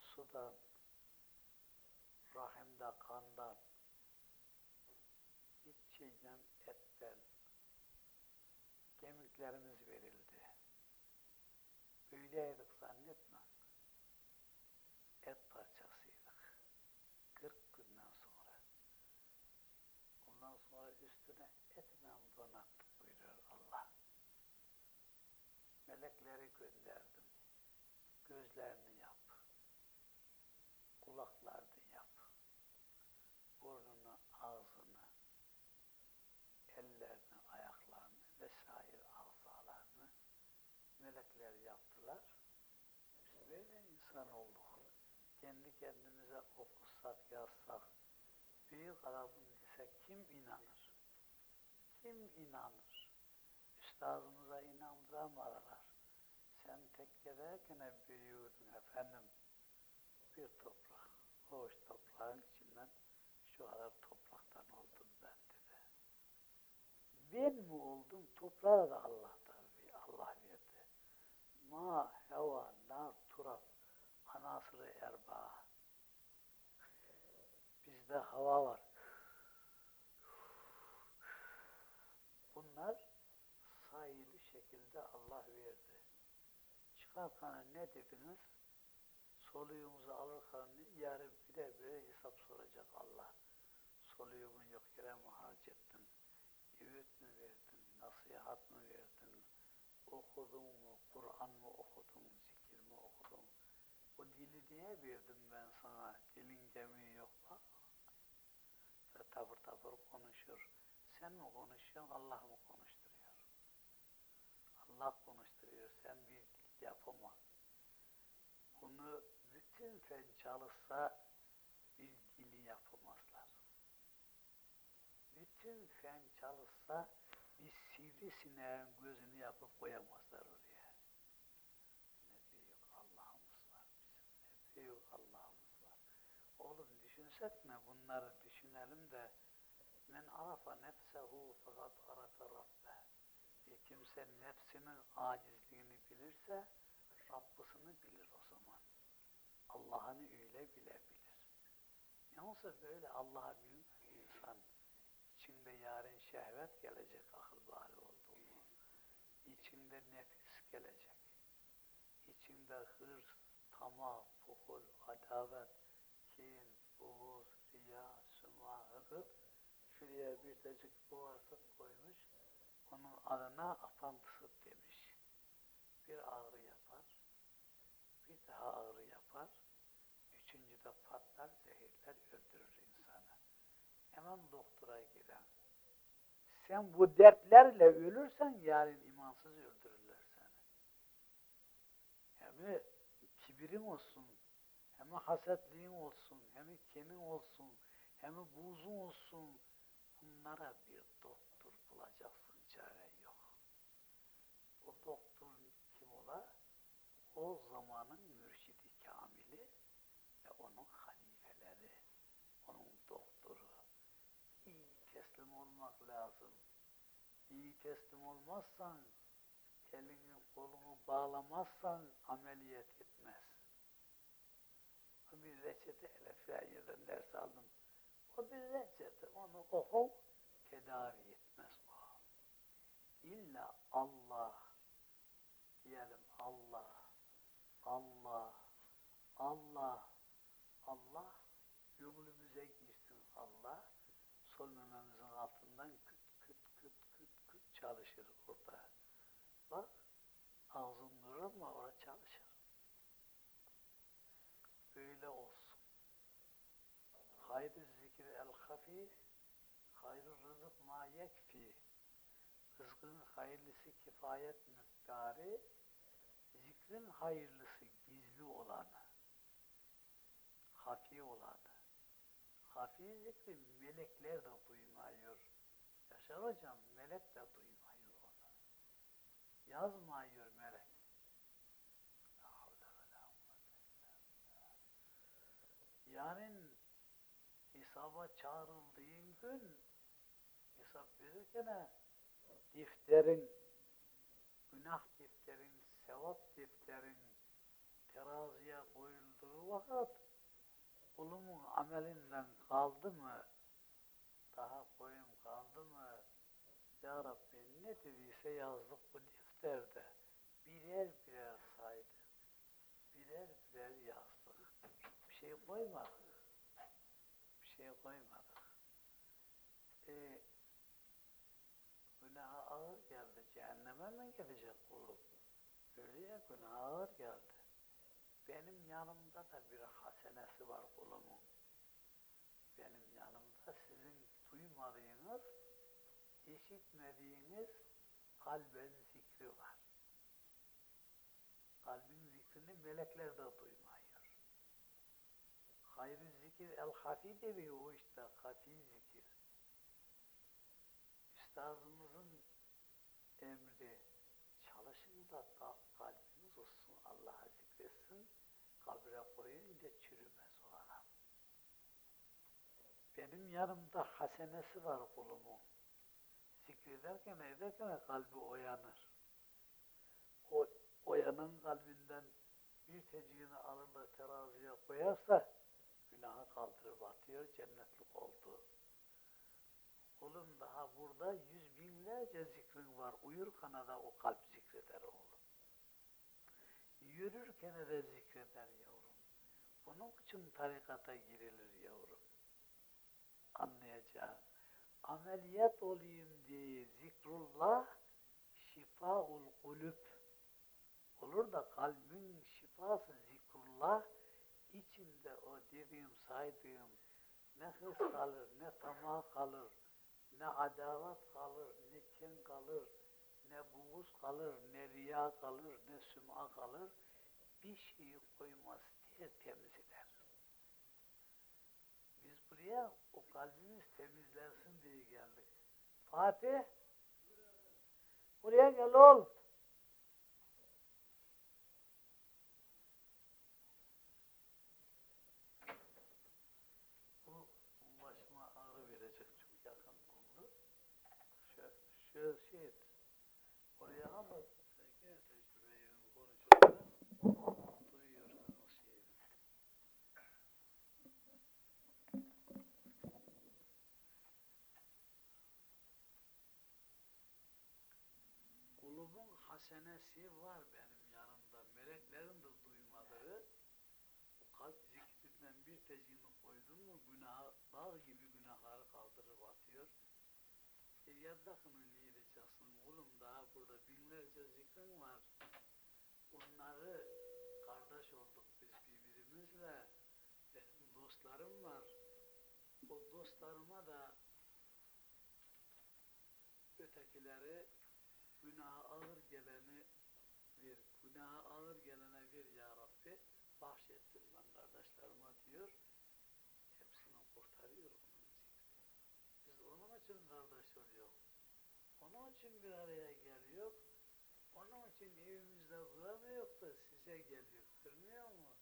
sudan, rahimde kandan, kemiklerimiz verildi. Böyleydik zannetme. Et parçasıydık. 40 günden sonra. Ondan sonra üstüne etle donattık buyuruyor Allah. Melekleri gönderdim. Gözlerini yap. Kulaklarını yap. Burnunu, ağzını, ellerini, ayaklarını vesaire azalarını melekler yaptılar. Biz insan olduk. Kendi kendimize okusak, yazsak, büyük adamım desek kim inanır? Kim inanır? Üstazımıza inandıramadılar. Sen tekkede büyüyordun efendim. Bir toprak. Hoş toprağın içinden şu kadar topraktan oldum ben dedi. Ben mi oldum? Toprağı da Allah'tan Allah verdi. Ma, heva, nar, turab, anasırı erba. Bizde hava var. Bunlar sayılı şekilde Allah verdi. Çıkarken ne dediniz? Soluyumuzu alırken yarın bire bire hesap soracak Allah. Soluyumun yok yere mi harcettin? Öğüt mü verdin? Nasihat mı verdin? Okudun mu? Kur'an mı okudun? Zikir mi okudun? O dili niye verdim ben sana? Dilin gemiği yok bak. Ve tabır tabır konuşur. Sen mi konuşuyorsun, Allah mı konuşturuyor? Allah konuşturuyor, sen bir dil yapama. Bunu bütün fen çalışsa bir dili yapamazlar. Bütün fen çalışsa bir sivrisineğin gözünü yapıp koyamazlar oraya. Ne büyük Allah'ımız var bizim, ne büyük Allah'ımız var. Ne bunları düşünelim de men arafa nefsehu fakat arafa rabbe. Bir kimse nefsinin acizliğini bilirse Rabbisini bilir o zaman. Allah'ını öyle bilebilir. Yoksa böyle Allah'ı bilmez insan. İçinde yarın şehvet gelecek akıl bari oldu mu? İçinde nefis gelecek. İçinde hırs, tamah, pukul, adavet, kin, hıkık. Şuraya bir tecik boğazlık koymuş. Onun adına apantısıt demiş. Bir ağrı yapar. Bir daha ağrı yapar. Üçüncüde patlar, zehirler, öldürür insanı. Hemen doktora giren. Sen bu dertlerle ölürsen yarın imansız öldürürler seni. Hem kibirin olsun, hem hasetliğin olsun, hem kinin olsun, hem buzun olsun. Bunlara bir doktor bulacaksın, çare yok. O doktor kim ola? O zamanın mürşidi kamili ve onun halifeleri, onun doktoru. İyi teslim olmak lazım. İyi teslim olmazsan, elini kolunu bağlamazsan ameliyat etmez. Bir reçete, Elefrayer'den ders aldım. O reçete, onu oku, tedavi etmez o. İlla Allah, diyelim Allah, Allah, Allah, Allah, gönlümüze girsin Allah, sol mememizin altından küt küt küt küt küt çalışır orada. Bak, ağzın durur ama orada çalışır. Böyle olsun. Hayr-ı zikir el-hafi, hayr-ı rızık ma yekfi. Rızkın hayırlısı kifayet miktarı, zikrin hayırlısı gizli olanı, hafi olanı. Hafi zikri melekler de duymuyor. Yaşar hocam melek de duymuyor onu. yazmıyor melek. La havle ve la kuvvete illa billah. Yarın hesaba çağrıldığın gün hesap verirken defterin, günah defterin, sevap defterin teraziye koyulduğu vakit kulumun amelinden kaldı mı, daha koyun kaldı mı, Ya Rabbi ne dediyse yazdık bu defterde. Birer birer saydık. Birer birer yazdık. Bir şey koymadık. Şey koymadık. E, günaha ağır geldi. Cehenneme mi gidecek kulum? Öyle ya günah ağır geldi. Benim yanımda da bir hasenesi var kulumun. Benim yanımda sizin duymadığınız, işitmediğiniz kalben zikri var. Kalbin zikrini melekler de duymuyor. Hayrı zikir el hafi demiyor o işte hafi zikir. Üstazımızın emri çalışın da ka- kalbiniz olsun Allah'a zikretsin kabre koyunca çürümez o adam. Benim yanımda hasenesi var kulumun. Zikrederken ederken kalbi oyanır. O oyanan kalbinden bir teciğini alır da teraziye koyarsa günahı kaldırıp atıyor cennetlik oldu. Kulum daha burada yüz binlerce zikrin var. Uyurken de o kalp zikreder oğlum. Yürürken de zikreder yavrum. Bunun için tarikata girilir yavrum. Anlayacağım. Ameliyat olayım diye zikrullah şifaul kulüp olur da kalbin şifası zikrullah içinde o dediğim saydığım ne hırs kalır, ne tamah kalır, ne adavat kalır, ne kin kalır, ne buğuz kalır, ne riya kalır, ne süm'a kalır. Bir şeyi koymaz, tertemiz eder. Biz buraya o kalbimiz temizlensin diye geldik. Fatih, buraya gel oğul. Bu başıma ağrı verecek çok yakın oldu. Şu, şu şey, oraya al da belki tecrübeyi konuşursa duyuyorsun o şeyi. Hasenesi var benim yanımda. Meleklerin de duymadığı kalp zikrinden bir tecini koydun mu günah, dağ gibi günahları kaldırıp atıyor. E yaddakını diyeceksin. Oğlum daha burada binlerce zikrin var. Onları kardeş olduk biz birbirimizle. Benim dostlarım var. O dostlarıma da ötekileri günaha ağır geleni günaha ağır gelene bir ya Rabbi bahşettim ben kardeşlerime diyor. Hepsini kurtarıyor onun. Biz onun için kardeş oluyor. Onun için bir araya geliyor. Onun için evimizde duramıyor da size geliyor. Görmüyor mu?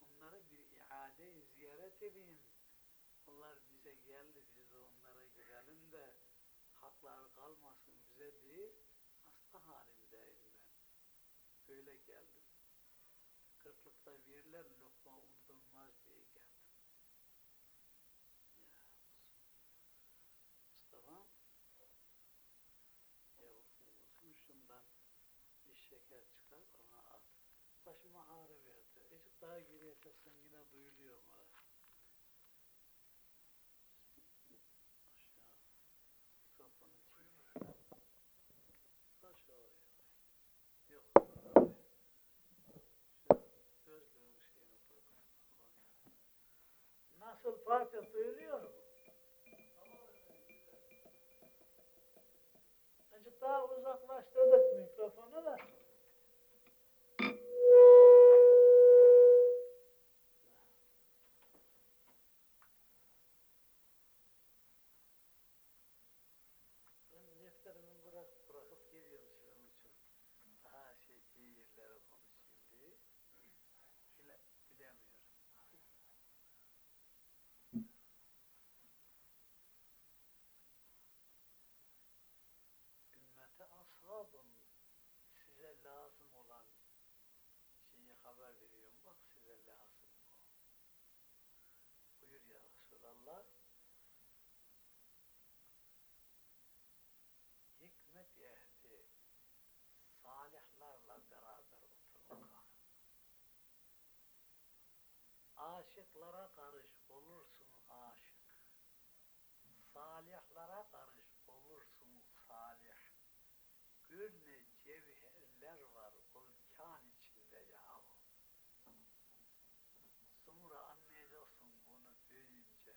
Onları bir iade ziyaret edeyim. Onlar bize geldi. Biz de onlara gidelim de hakları kalmasın bize değil. Hasta halindeyim ben. Böyle geldim. Verilen lokma unutulmaz diye geldim. Ya Mustafa yavrum şundan bir şeker çıkar ona at. Başıma ağrı verdi. Ecik daha geriye çeksen yine duyuluyor bana. Aşağı. Mikrofonu çek. Aşağı. Yok. abi. Şu gözlüğün şeyini koy. koy. Nasıl Fatih duyuluyor mu? Azıcık daha uzaklaştırdık mikrofonu da. Ben defterimi bırak, bırakıp geliyorum sizin için. Sadıklara karış olursun aşık. Salihlara karış olursun salih. Gül ne cevherler var olkan içinde yahu. Sonra anlayacaksın bunu büyüyünce.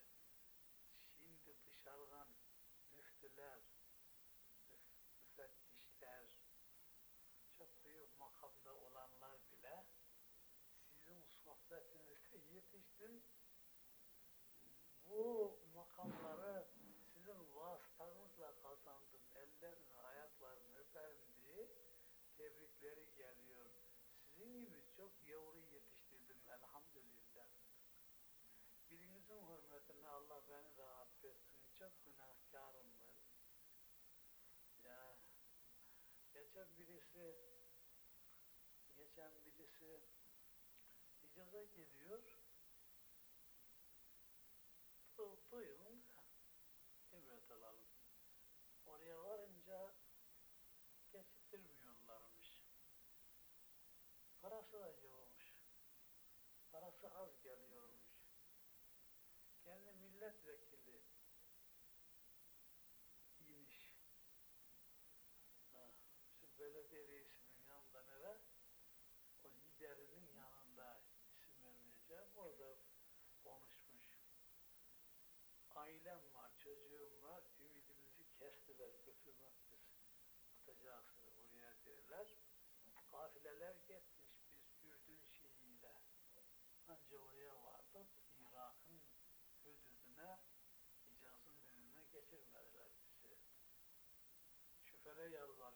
Şimdi dışarıdan müftüler, müf- müfettişler, çok büyük makamda olanlar bile sizin yetiştim. Bu makamları sizin vasıtanızla kazandım. Ellerini, ayaklarını öperim diye tebrikleri geliyor. Sizin gibi çok yavru yetiştirdim elhamdülillah. Birinizin hürmetine Allah beni de affetsin. Çok günahkarım ben. Ya geçen birisi geçen birisi icaza gidiyor. Belediye reisinin yanında nere? O liderinin yanında isim vermeyeceğim. Orada konuşmuş. Ailem var, çocuğum var, ümidimizi kestiler, götürmek biz atacaksınız buraya derler. Kafileler gitmiş biz Ürdün şeyiyle. Anca oraya vardık, Irak'ın hüdüdüne, Hicaz'ın hüdüdüne geçirmediler bizi. Şoföre yalvarıyor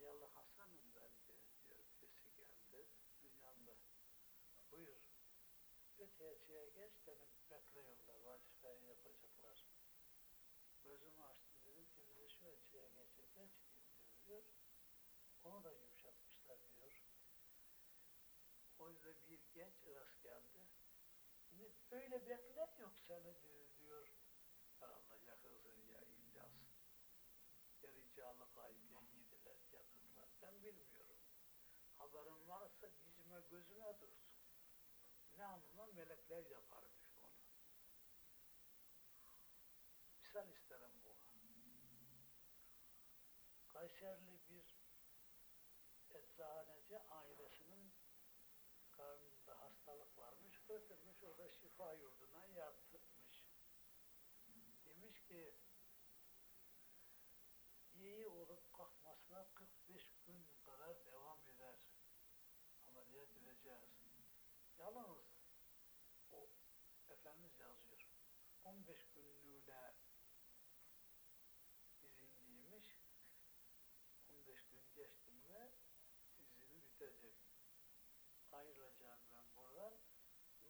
Yahyalı Hasan'ım ben diyor, diyor birisi geldi dünyamda. Buyur. Öteye geç dedim bekliyorlar vazifeyi yapacaklar. Gözümü açtım dedim ki bizi şu öteye geçir geç diyeyim diyor. Onu da yumuşatmışlar diyor. O yüzden bir genç rast geldi. Böyle bekler yok seni diyor. Herhalde ya Hızır ya İlyas. Ya Ricalı Gaybiye yediler, yatırdılar. Ben bilmiyorum. Haberin varsa dizime gözüme dursun. Anlama melekler yaparmış onu. Misal isterim bu. Kayserli bir eczaneci ailesinin karnında hastalık varmış, götürmüş orada şifa yurduna yattırmış. Demiş ki iyi olup kalkmasına 45 gün kadar devam eder. Ameliyat edeceğiz. Yalnız o Efendimiz yazıyor. 15 günlüğüne izinliymiş. 15 gün geçti mi izini bitecek. Ayrılacağım ben buradan.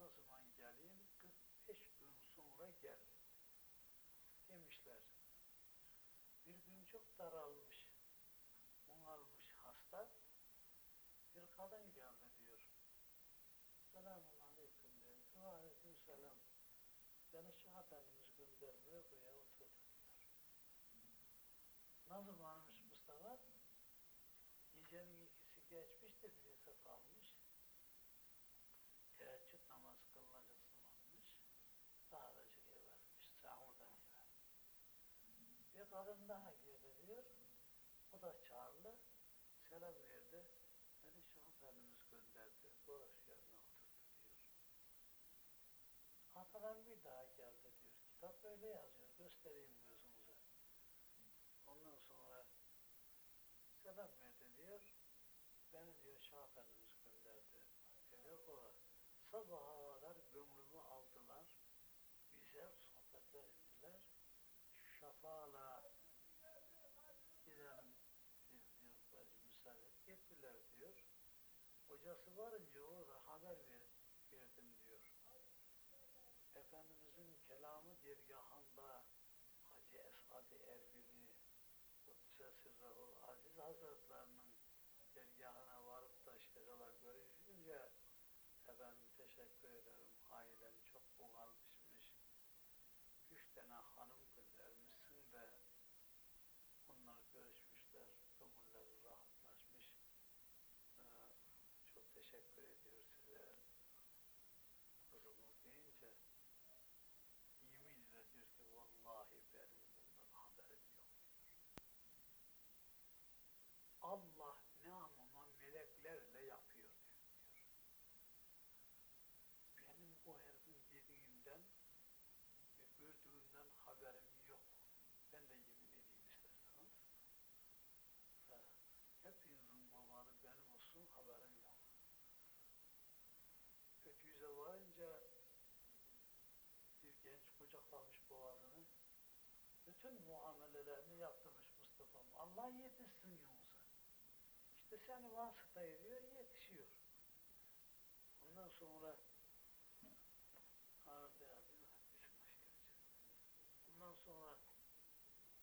Ne zaman geleyim? 45 gün sonra gel. Demişler. Bir gün çok daralmış. Bunalmış hasta. Bir kadın geldi diyor. Selamun aleyküm diyor. Aleyküm selam. Beni şu Efendimiz göndermiyor buraya oturdu diyor. Nasıl varmış Mustafa? Gecenin ikisi geçmiş de birisi kalmış. Teheccüd namazı kılınacak zamanmış. Daha da vermiş. Sahurdan evvel. Bir kadın daha diyor. O da çağırdı. Selam verdi. Beni şu Efendimiz gönderdi. Dolayış yerine oturdu diyor. Arkadan bir daha geldi diyor. Kitap öyle yazıyor. Göstereyim gözünüze. Ondan sonra selam verdi diyor. Beni diyor Şah Efendimiz gönderdi. Diyor o sabaha жасы бар teşekkür ediyor size. Kızımız deyince yemin ile diyor ki vallahi benim bundan haberim yok diyor. Allah namıma meleklerle yapıyor diyor. Benim o herifin dediğinden ve gördüğünden haberim yok. Ben de yemin edeyim isterseniz. Ha, hepinizin babalı benim olsun haberim yok. Öküze varınca bir genç kucaklamış boğazını. Bütün muamelelerini yaptırmış Mustafa'm. Allah yetişsin Yunus'a. İşte seni vasıta ediyor, yetişiyor. Ondan sonra mi? Düşün aşağı Ondan sonra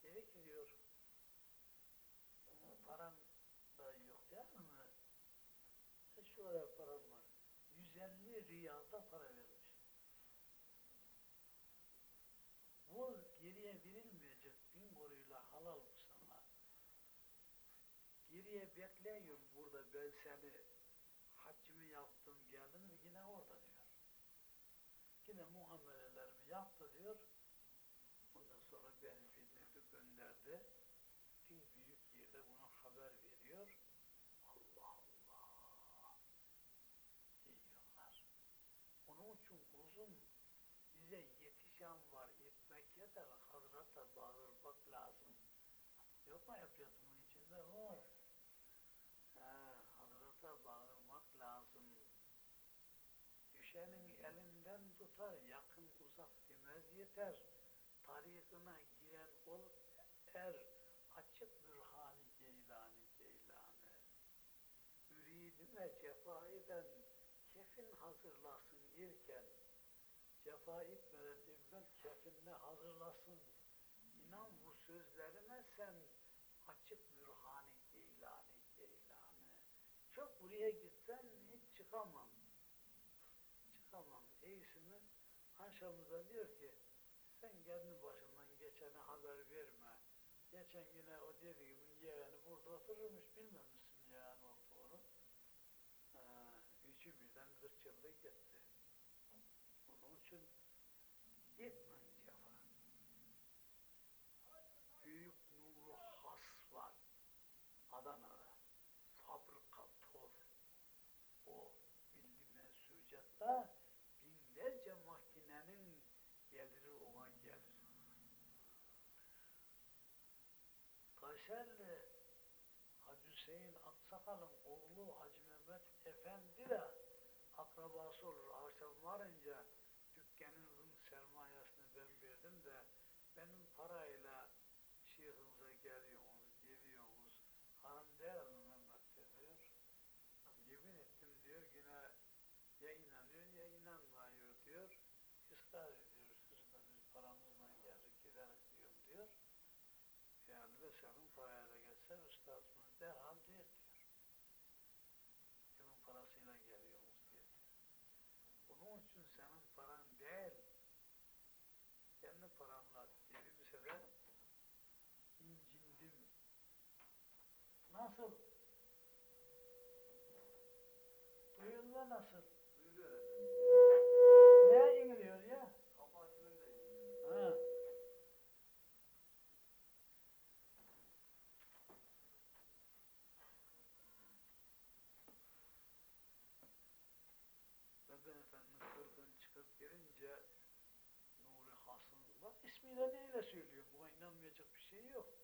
dedi ki diyor "Ama paran da yok değil mi? E şu kadar param var. 150 riyalda para vermiş. Bu geriye verilmeyecek bin koruyla halal bu sana. Geriye bekliyorum burada ben seni haccımı yaptım geldin mi yine orada diyor. Yine muamelelerimi yaptı diyor. Ondan sonra beni Fidnet'e gönderdi. En büyük yerde buna haber veriyor. Allah Allah diyorlar. Onun için kuzum bize yetişen var etmek yeter. Hazrete bağırmak lazım. Yok mu yapıyatımın içinde? Var. Ha, Hazrete bağırmak lazım. Düşenin elinden tutar, yakın uzak yeter. Tarikına giren ol er, açık bürhani geylani geylani. Üridime cefa eden kefin hazırlasın irken, cefa etmeden evvel kefinle hazırlasın. İnan bu sözlerime sen açık bürhani geylani geylani. Çok buraya gitsem hiç çıkamam. Çıkamam. İyisi mi? Akşamıza diyor ki kendi başından geçene haber verme. Geçen yine o dediğimin yeğeni burada otururmuş bilmemişsin yeğen olduğunu. Ha, üçü birden kırçıldı gitti. Onun için gitmeyin cefa. Büyük nuru has var. Adana'da. Fabrika toz. O milli mensucatta binlerce makinenin geliri ona gelir. Kayseri'li Hacı Hüseyin Aksakal'ın oğlu Hacı Mehmet Efendi de akrabası olur. Akşam varınca dükkanınızın sermayesini ben verdim de benim parayla şeyhinize geliyorsunuz, geliyorsunuz. Hanım değil mi Mehmet de diyor. Yemin ettim diyor yine ya inanıyor ya inanmıyor diyor. Israr ediyor. Siz de biz paramızla geldik giderik diyorum diyor. Yani ve senin parayla geçse üstadımız derhal der diyor. Kimin parasıyla geliyorsunuz diye diyor. Onun için senin paran değil. Kendi paranla dedimse de incindim. Nasıl? Duyulma nasıl? Duyuluyor efendim. Ne iniliyor ya? Kapı açılınca iniliyor. Ha. Ve ben efendim kırkın çıkıp gelince Nuri Hasın bak ismiyle neyle söylüyorum buna inanmayacak bir şey yok.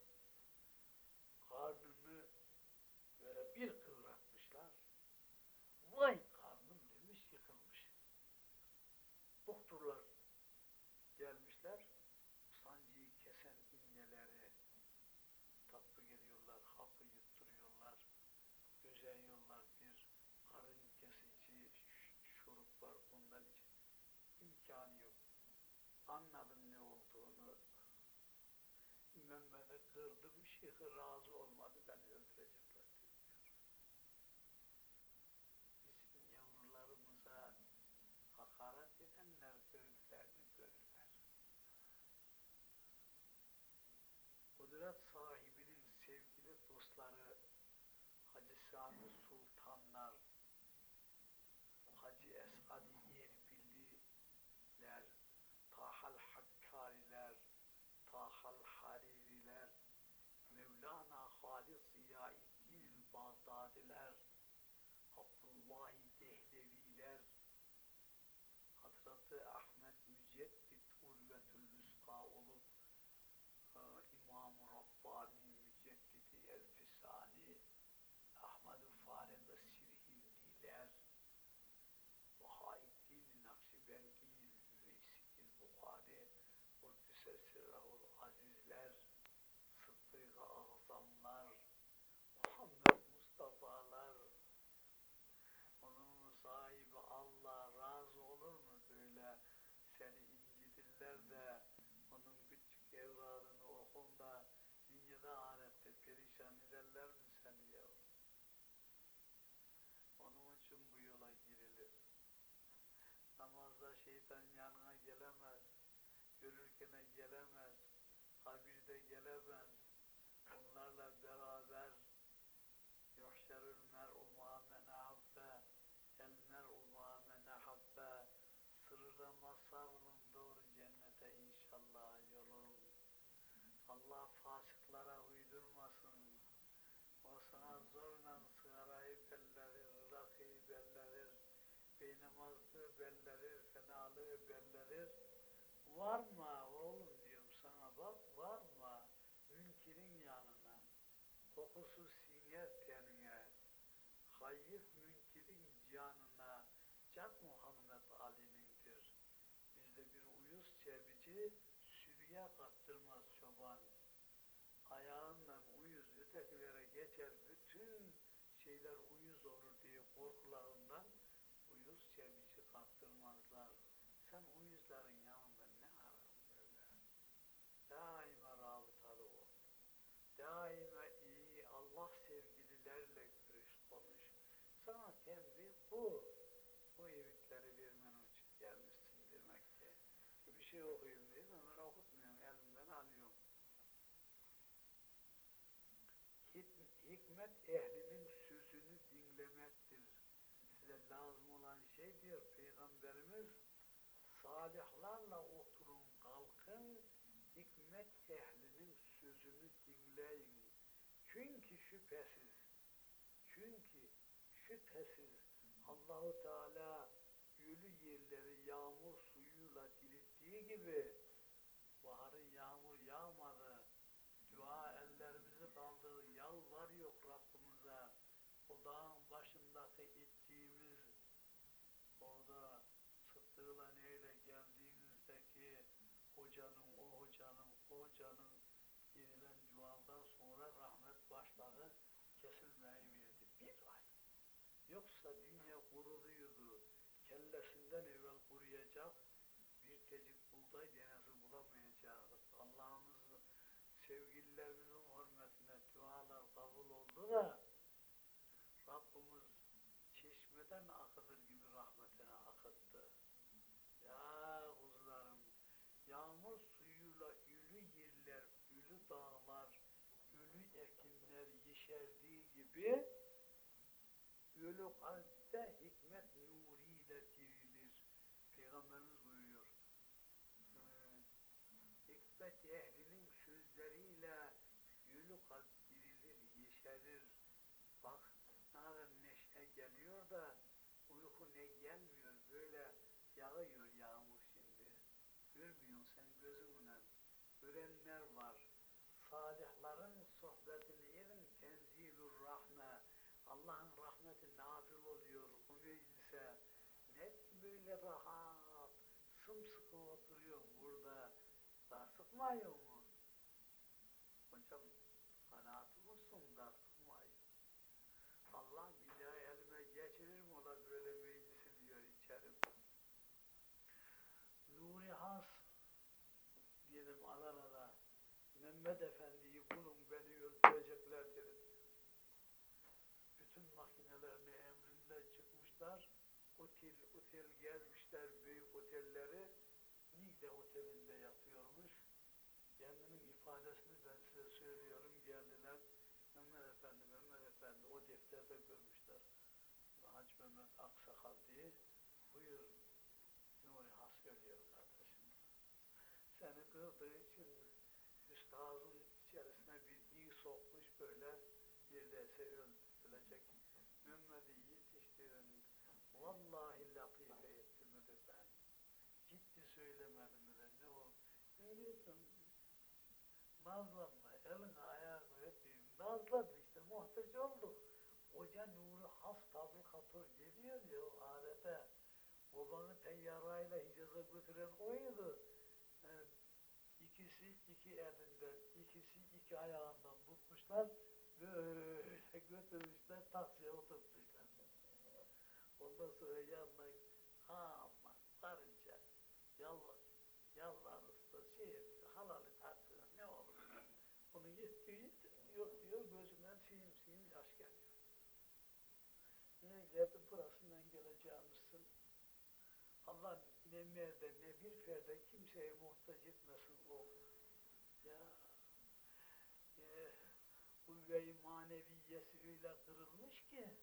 Mehmet'e kırdım, şeyhi razı olmadı, beni öldürecekler diyor. Bizim yavrularımıza hakaret edenler göğüslerini görürler. Kudret şeytan yanına gelemez. Görürken gelemez. Kabirde gelemez. Onlarla beraber yuhşerül mer'u ma men ahabbe el mer'u ma men ahabbe sırrıma sarılın doğru cennete inşallah yolun. Allah fasıklara uydurmasın. O sana zorla sigarayı bellerir, rakıyı bellerir, beynamazlığı bellerir, fenalığı bellerir. Varma oğlum diyorum sana bak, varma münkirin yanına. Kokusu siner tenine, hayif münkirin canına, can Muhammed Ali'nindir. Bizde bir uyuz çebici sürüye kattırmaz çoban. Ayağından uyuz ötekilere geçer, bütün şeyler uyuz olur diye korkularından uyuz çebici kaptırmazlar. Sen uyuzların yanında ne ararım böyle? Daima rabıtalı ol. Daima iyi Allah sevgililerle görüş konuş. Sana tembih bu. Bu evikleri vermen için gelmişsin demek ki. Bir şey okuyayım diye hemen okutmuyorum. Elimden alıyorum. Hik- Hikmet ehlinin sözünü dinlemektir. Size lazım olan şey diyor Peygamberimiz salihlarla oturun kalkın hikmet ehlinin sözünü dinleyin. Çünkü şüphesiz çünkü şüphesiz Allahu Teala ölü yerleri yağmur suyuyla dirilttiği gibi baharın yağmur yağmadı. Dua ellerimizi kaldırır, yalvar yok Rabbimize. O dağın başındaki ettiğimiz orada sıttığıyla neyle geldiğimizdeki hocanın, o hocanın, o hocanın yenilen duadan sonra rahmet başladı, kesilmeyi verdi. Bir ay. Yoksa dünya kuruluyordu. Kellesinden evvel gibi ölü kalpte hikmet nuriyle dirilir. Peygamberimiz buyuruyor. Ee, hikmet ehlinin sözleriyle ölü kalp dirilir, yeşerir. Bak ne kadar neşe geliyor da uyku ne gelmiyor. Böyle yağıyor yağmur şimdi. Görmüyorsun sen gözünle. Görenler var. Salihlerin sohbetini yerin tenzilur rahme. Allah'ın rahmeti nazil oluyor o meclise. Ne böyle rahat, sımsıkı oturuyorum burada. Sıkmıyor mu? Hocam kanaatı mısın da sıkmayın. Allah bir daha elime geçirir mi ola böyle meclisi diyor içerim. Nuri Has dedim Adana'da Mehmet Efendi'yi bulun beni öldürecekler dedim. Bütün makinelerini emrinde çıkmışlar. Otel, otel gezmişler büyük otelleri. Nigde otelinde yatıyormuş. Kendinin ifadesini ben size söylüyorum. Geldiler. Mehmet Efendi, Mehmet Efendi o defterde görmüşler. Hacı Mehmet Aksakal diye. Buyur Nuri Has söylüyor kardeşim. Seni kırdığı için üstazın içerisine bir iyi sokmuş böyle neredeyse öl, ölecek. Mehmet'i yetiştirin. Vallahi latife etti mi de ben. Ciddi söylemedim mi de ne o. Ne diyorsun? Nazlanma, elini ayağını öpeyim. Nazladın işte muhtaç olduk. Hoca Nuri Has tablikatör geliyor ya o alete. Babanı teyyarayla Hicaz'a götüren oydu. Ee, ikisi iki elinden, ikisi iki ayağından tutmuşlar. Böyle götürmüşler, taksiye oturtmuşlar. Ondan sonra yanına aman karınca yalvar, yalvarırsa şey etti, halalı tartıyor, ne olur. Onu yetiyor, yetiyor diyor, gözünden siyim siyim yaş geliyor. Niye geldi burasından geleceğimizsin? Allah ne merde ne bir ferde kimseye muhtaç etmesin o. Ya e, kuvve-i maneviyesi öyle kırılmış ki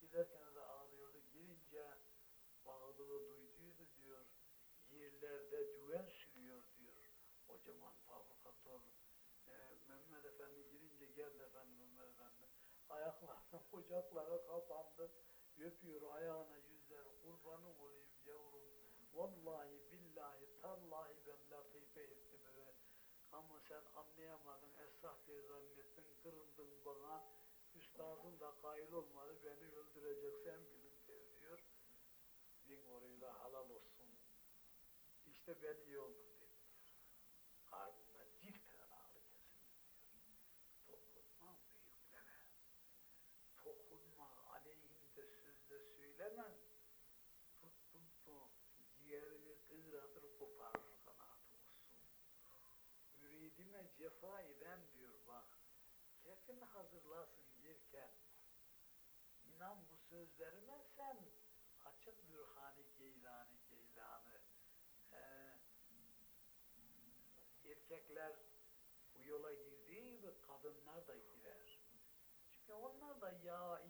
giderken de ağlıyordu. Girince bağlılığı duyduydu diyor. Yerlerde düven sürüyor diyor. Kocaman fabrikatör e, Mehmet Efendi girince geldi efendim Mehmet Efendi. Ayaklarına kucaklara kapandı. Öpüyor ayağına Vallahi billahi tallahi ben latife ettim eve. Ama sen anlayamadın esnaf diye zannettin kırıldın bana. Üstadın da kail olmadı beni öldürecek sen bilin diyor. Bin oruyla halal olsun. İşte ben iyi oldum Müridime cefa eden diyor bak. Kefin hazırlasın yerken. İnan bu sözlerime sen açık bürhani geylani geylanı. Ee, erkekler bu yola girdiği gibi kadınlar da girer. Çünkü onlar da ya